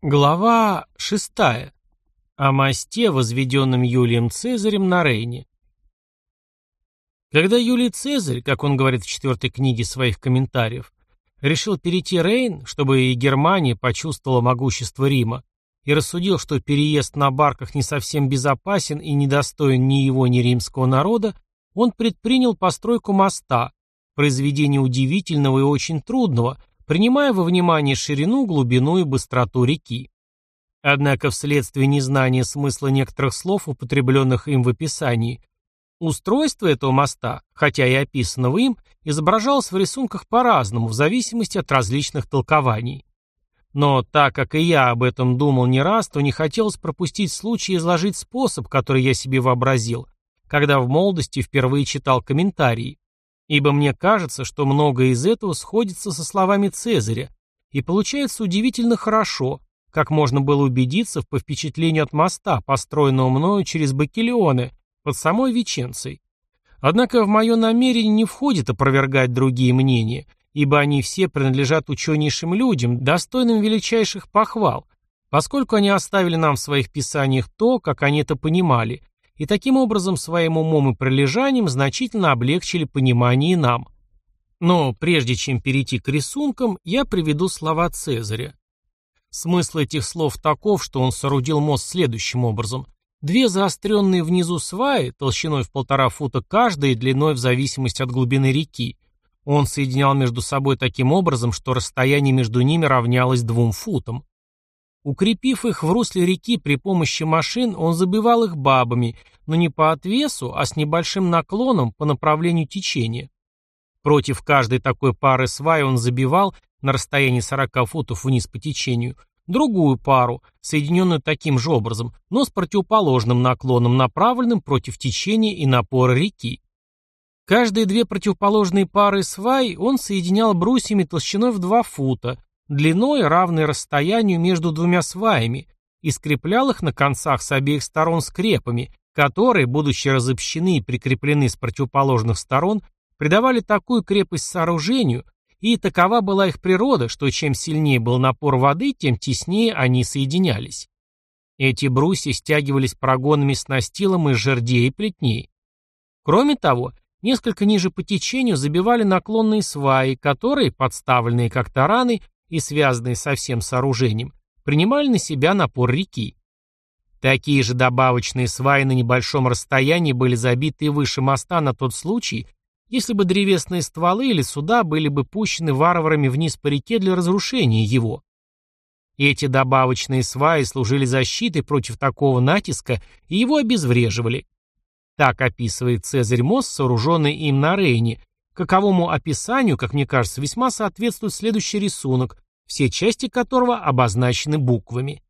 Глава шестая. О мосте, возведенном Юлием Цезарем на Рейне. Когда Юлий Цезарь, как он говорит в четвертой книге своих комментариев, решил перейти Рейн, чтобы и Германия почувствовала могущество Рима, и рассудил, что переезд на барках не совсем безопасен и недостоин ни его, ни римского народа, он предпринял постройку моста, произведение удивительного и очень трудного, принимая во внимание ширину, глубину и быстроту реки. Однако вследствие незнания смысла некоторых слов, употребленных им в описании, устройство этого моста, хотя и описанного им, изображалось в рисунках по-разному, в зависимости от различных толкований. Но так как и я об этом думал не раз, то не хотелось пропустить случай изложить способ, который я себе вообразил, когда в молодости впервые читал комментарии. Ибо мне кажется, что многое из этого сходится со словами Цезаря, и получается удивительно хорошо, как можно было убедиться по впечатлению от моста, построенного мною через Бакелионы, под самой Веченцей. Однако в мое намерение не входит опровергать другие мнения, ибо они все принадлежат ученейшим людям, достойным величайших похвал, поскольку они оставили нам в своих писаниях то, как они это понимали, и таким образом своим умом и прилежанием значительно облегчили понимание и нам. Но прежде чем перейти к рисункам, я приведу слова Цезаря. Смысл этих слов таков, что он соорудил мост следующим образом. Две заостренные внизу сваи, толщиной в полтора фута каждая и длиной в зависимости от глубины реки, он соединял между собой таким образом, что расстояние между ними равнялось двум футам. Укрепив их в русле реки при помощи машин, он забивал их бабами, но не по отвесу, а с небольшим наклоном по направлению течения. Против каждой такой пары свай он забивал, на расстоянии 40 футов вниз по течению, другую пару, соединенную таким же образом, но с противоположным наклоном, направленным против течения и напора реки. Каждые две противоположные пары свай он соединял брусьями толщиной в 2 фута, длиной, равной расстоянию между двумя сваями, и скреплял их на концах с обеих сторон скрепами, которые, будучи разобщены и прикреплены с противоположных сторон, придавали такую крепость сооружению, и такова была их природа, что чем сильнее был напор воды, тем теснее они соединялись. Эти брусья стягивались прогонами с настилом из жердей и плетней. Кроме того, несколько ниже по течению забивали наклонные сваи, которые, подставленные как тараны, и связанные со всем сооружением, принимали на себя напор реки. Такие же добавочные сваи на небольшом расстоянии были забиты выше моста на тот случай, если бы древесные стволы или суда были бы пущены варварами вниз по реке для разрушения его. Эти добавочные сваи служили защитой против такого натиска и его обезвреживали. Так описывает Цезарь мост, сооруженный им на Рейне, каковому описанию, как мне кажется, весьма соответствует следующий рисунок, все части которого обозначены буквами.